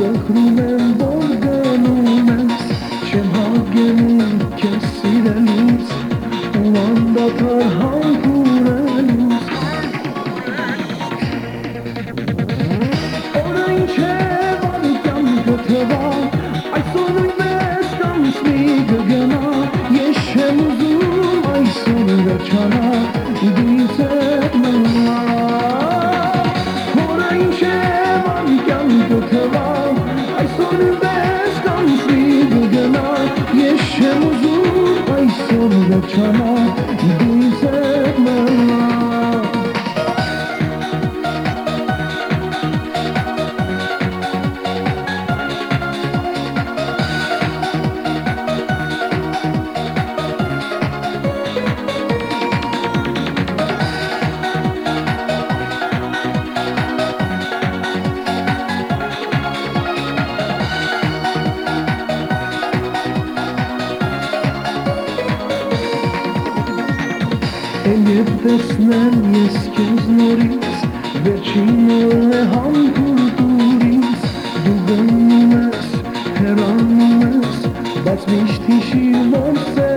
دل خونم بردن اومد چه ها tesnem jest kiznoris Vecinole hankurturis Dugan numes, heran numes Basmiş tişi monse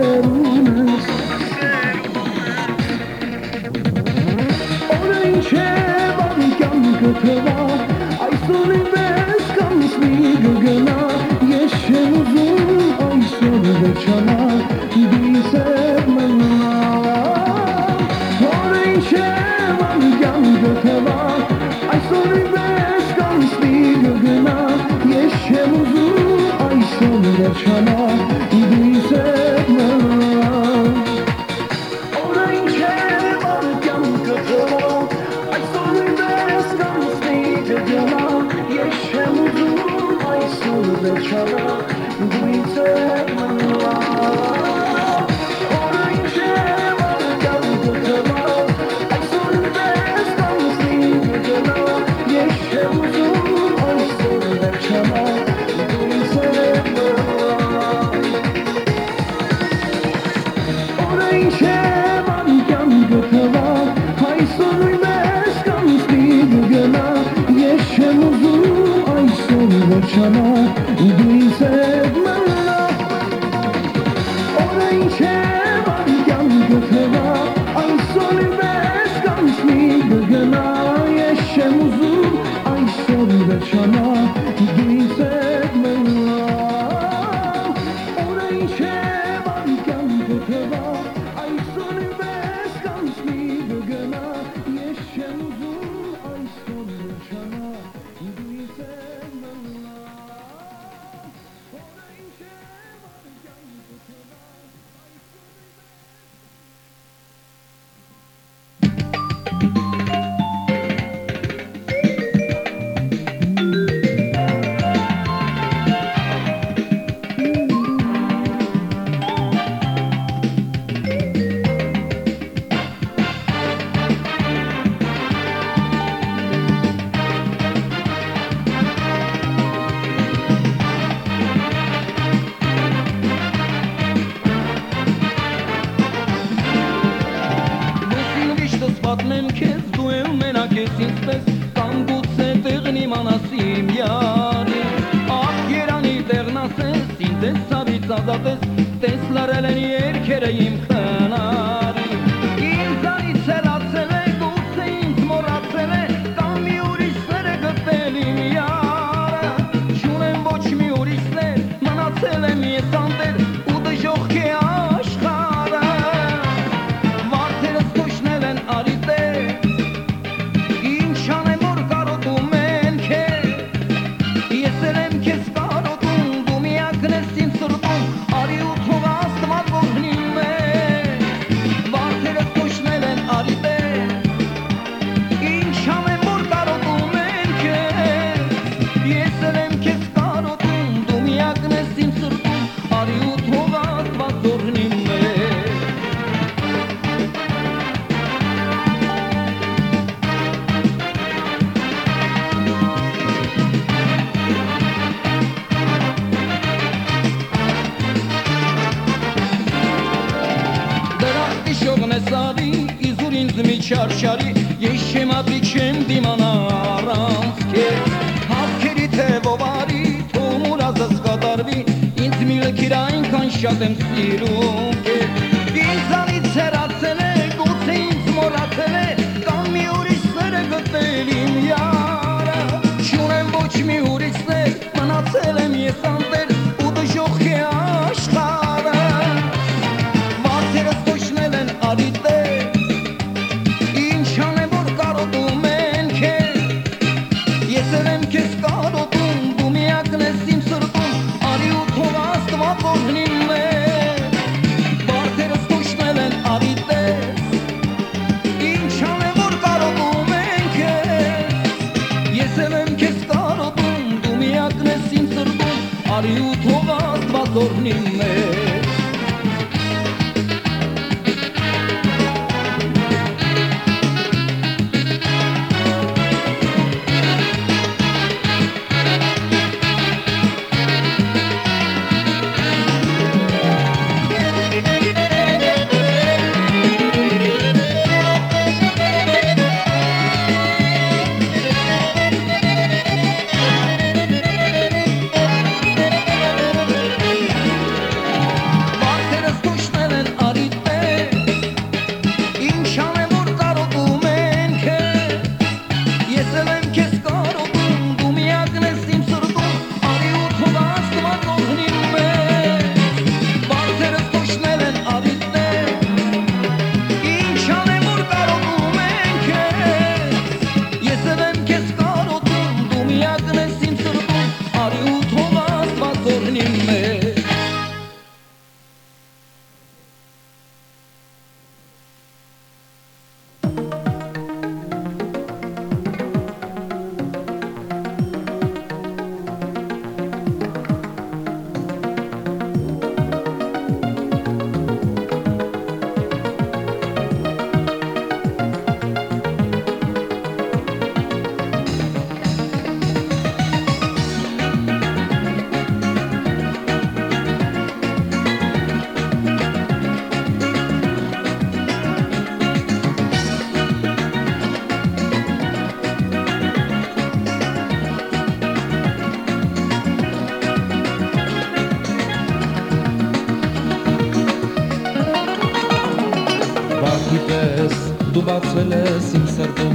բացվել ես իմ սրտում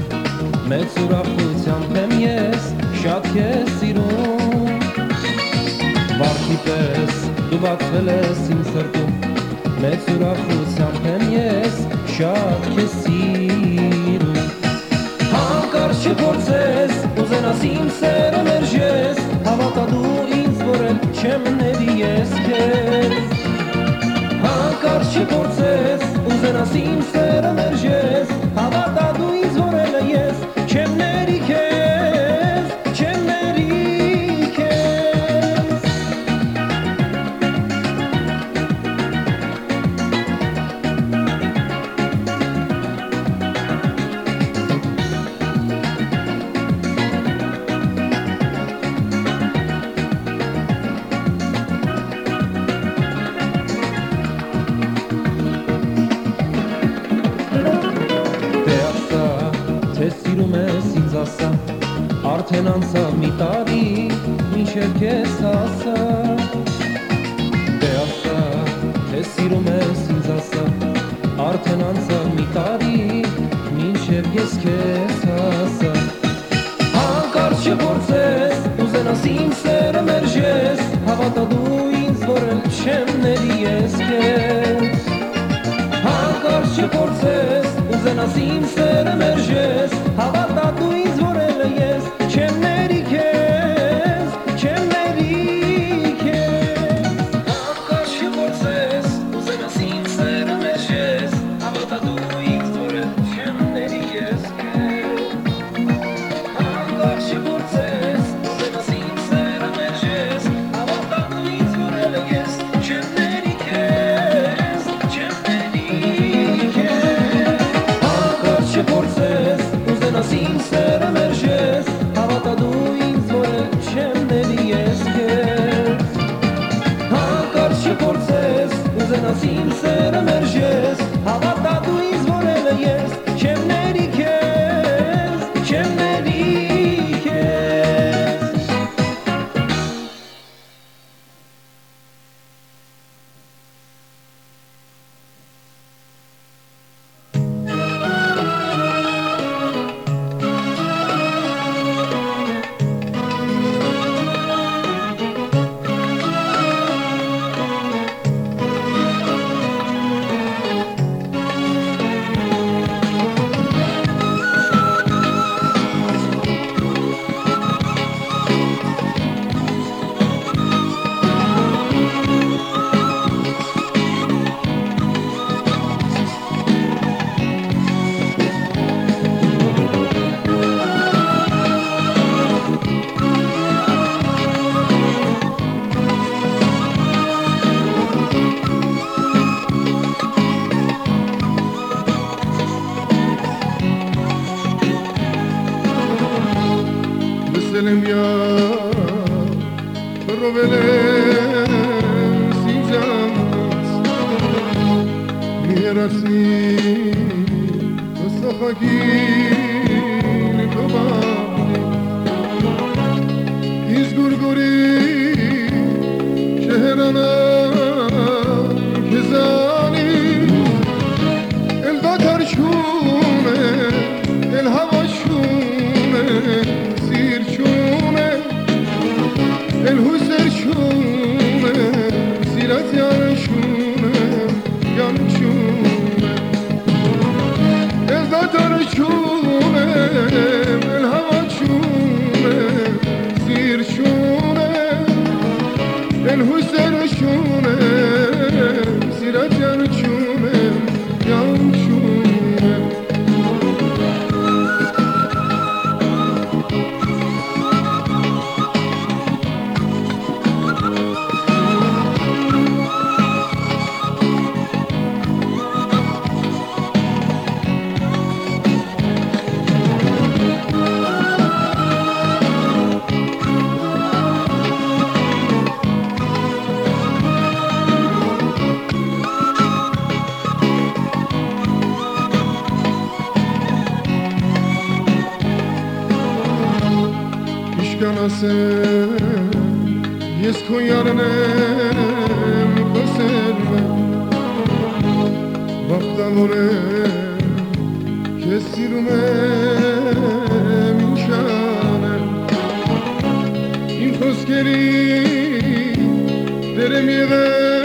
մեծ ուրախությամբ եմ ես շատ քեզ սիրում Վարդի պես դու բացվել ես իմ սրտում մեծ ուրախությամբ եմ ես շատ քեզ սիրում Հանկարծ չփորձես ուզենաս իմ սերը մերժես հավատա դու ինձ որ չեմ ների ես քեզ Հանկարծ չփորձես ուզենաս իմ սերը ասա մի տարի մինչև քեզ ասա Դե ասա թե սիրում ես ինձ ասա արդեն անցա մի տարի մինչև ես քեզ ասա Հանկարծ չփորձես ուզենաս իմ սերը մերժես հավատա դու ինձ որ չեմ ների ես քեզ Հանկարծ չփորձես ուզենաս իմ սերը Resul իմ խոսքերի դեր եմ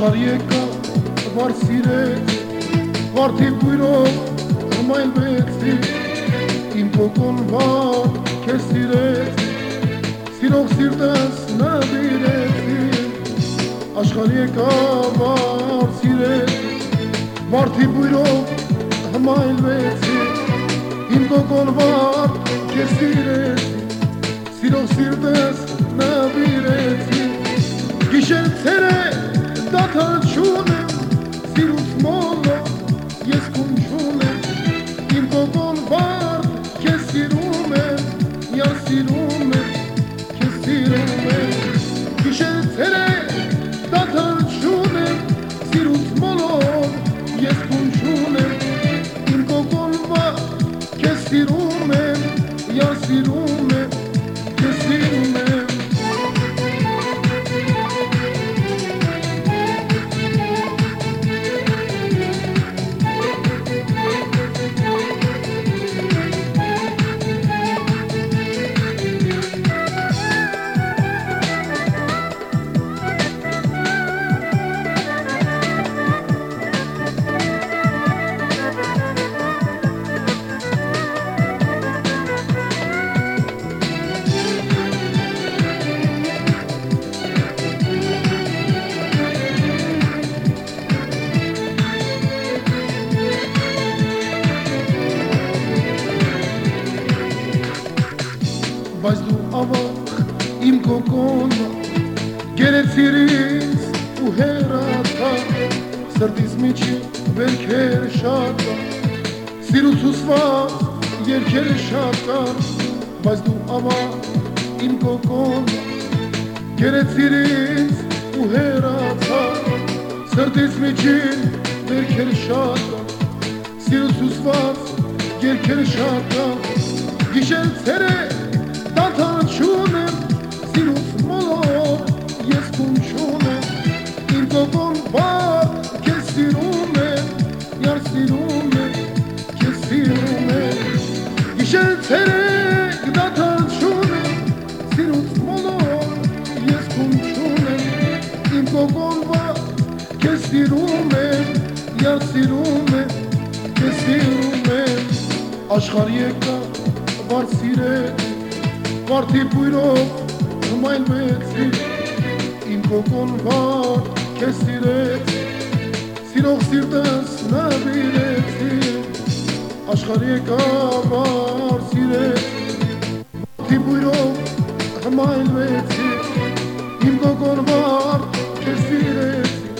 Աշխարհ եկա վար սիրեց Վարդի բույրով հմայլվեցի Իմ կոկոն վար քեզ սիրեց Սիրող սիրտս նվիրեցի Աշխարհ եկա վար սիրեց Վարդի բույրով հմայլվեցի Իմ կոկոն վար քեզ սիրեցի Սիրող սիրտս նվիրեցի Գիշեր ցերը դադարչուն եմ, սիրուց մոլը ես կունչուն եմ, իմ գոգոն վարդ կեզ սիրում եմ, յան սիրում եմ, կեզ սիրում եմ, գիշեր ծերեք դադարչուն եմ, սիրուց մոլով ես կունչուն եմ, իմ գոգոն վարդ կեզ սիրում Սրտիս միջի վերքեր շատ կան Սիրուց ուսված երկեր շատ կան Բայց դու ամար իմ կոկոն Գերեցիրից ու հերացա Սրտիս միջին վերքեր շատ կան Սիրուց ուսված երկեր շատ կան Գիշեր ցերեկ դադար չունեմ Սիրուց մոլոր Գիշեր ցերեկ դադար չունեմ Սիրուց մոլոր ես կում չունեմ Իմ կողոն բար կեզ սիրում եմ Յար սիրում եմ կեզ սիրում եմ Աշխարհ եկա վար սիրել, վարդի բույրով հմայլվեցի, իմ կոկոն վար կեզ սիրեց, սիրող սիրտս նավիրեցի, աշխար եկա վար սիրել, վարդի բույրով հմայլվեցի, իմ կոկոն վար կեզ սիրեցի,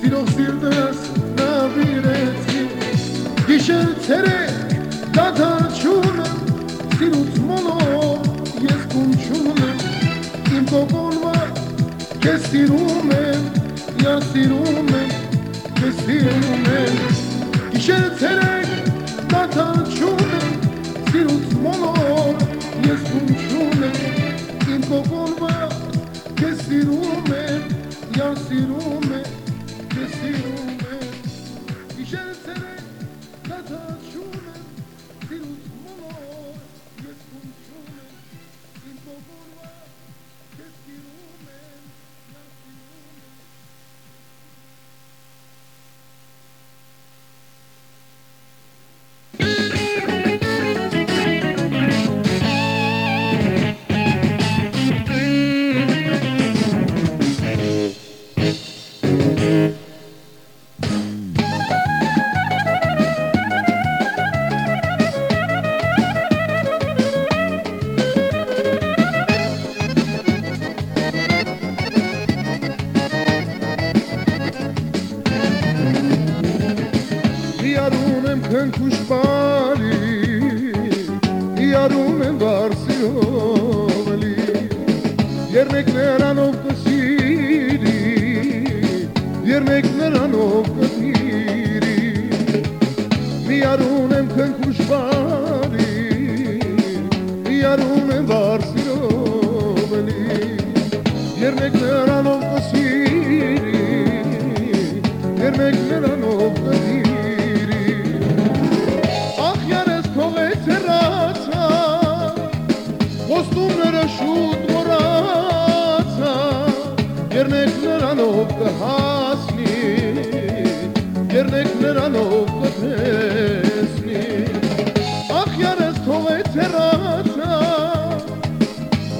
սիրող սիրտս նավիրեցի, գիշեր ցերեկ դադար չունեմ, սիրուց մոլոր ես կում չունեմ իմ կոկոնվա կեզ սիրում եմ յա սիրում եմ կեզ սիրում եմ գիշեր ցերեկ Երնեք նրանով կհասնի Երնեք նրանով կտեսնի Ախ յարես թողեց հեռացա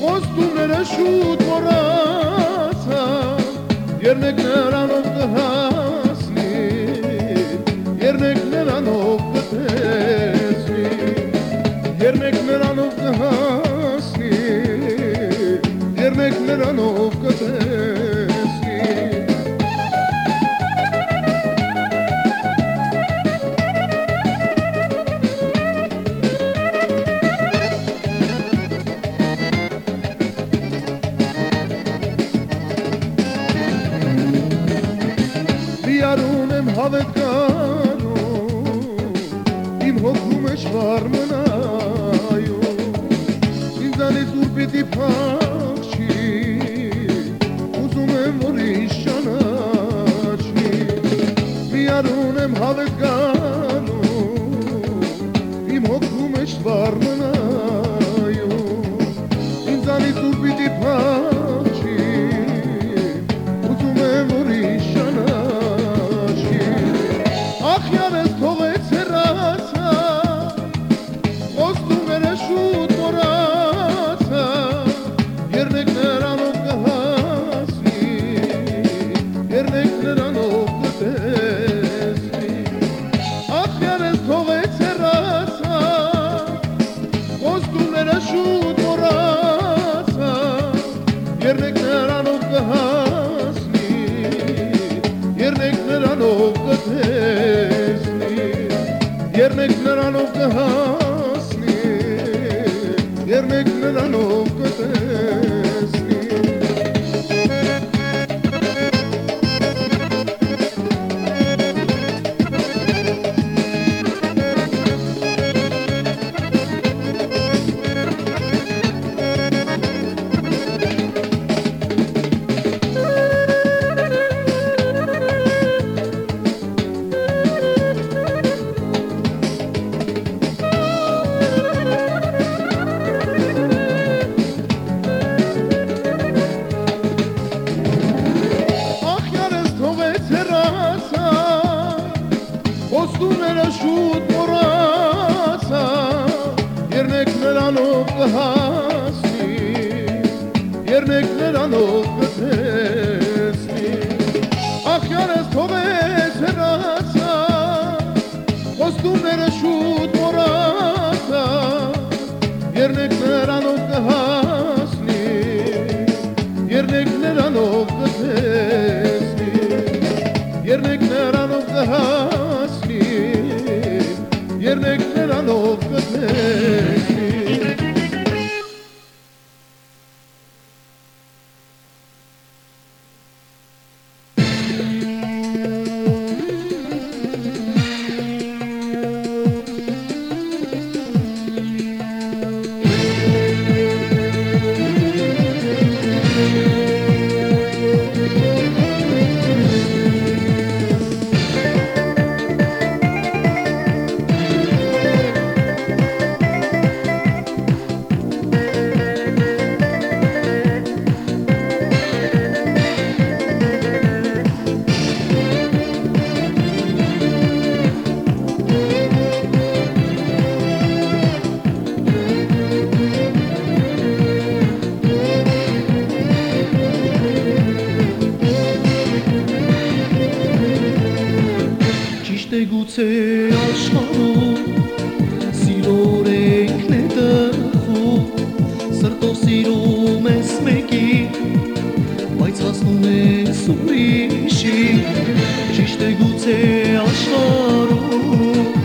Ոստումները շուտ մորացա Երնեք նրանով կհասնի Երնեք նրանով կտեսնի Երնեք նրանով կհասնի Երնեք նրանով կտեսնի Դիարուն եմ հավետ գանում Իմ հոգու تهاسلي يرميك من العنوب se suri și și șteguțe al șorului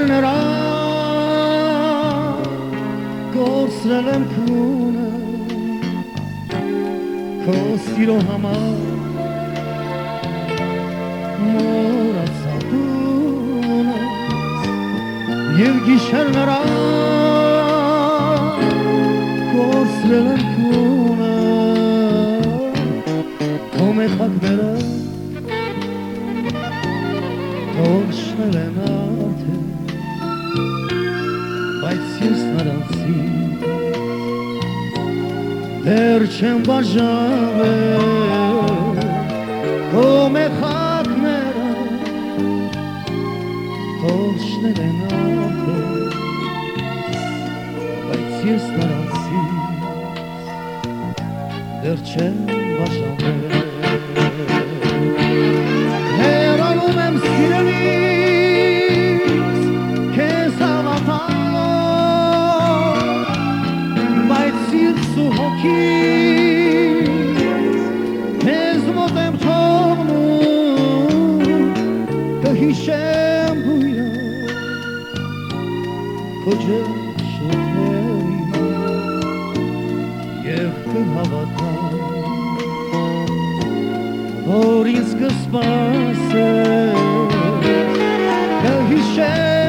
եւ գիշեր նրա կորսրել եմ քունը քո սիրո համար մորացա տունը եւ գիշեր նրա կորսրել եմ քունը քո մեխակները դեռ չեմ բաժավել քո մեխակները թողնել են արդեն բայց ես նրանցի դեռ չեմ پیشم بویا کجا شهری یخم هواتا Boris Gospasa Kahişem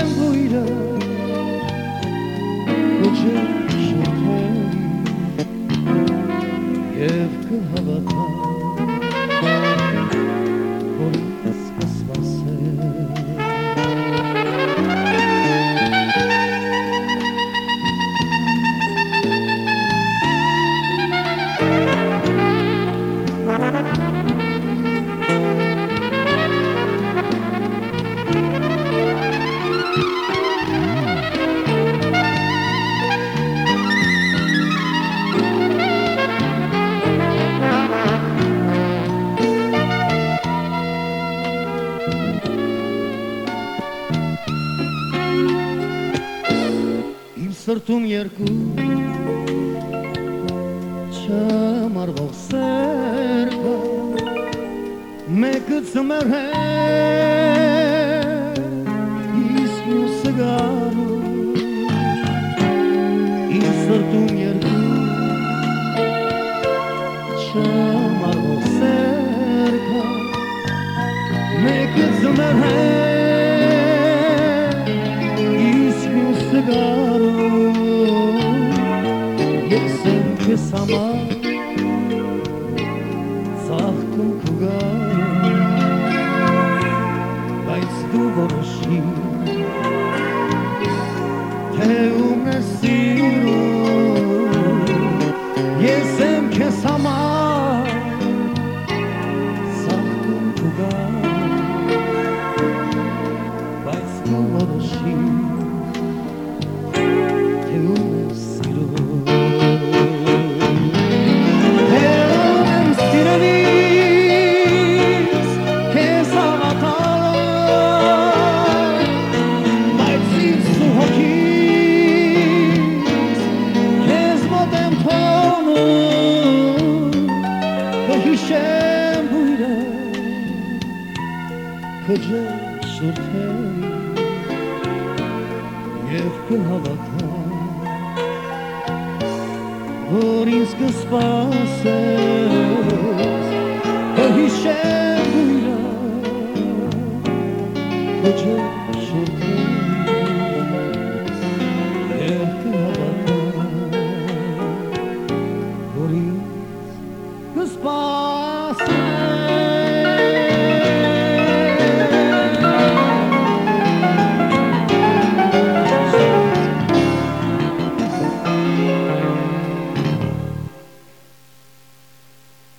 սրտում երկու չամարվող սեր կա Մեկը ծմեր է իսկ մյուսը գարու Իմ սրտում երկու չամարվող սեր կա Մեկը ծմեր է եմ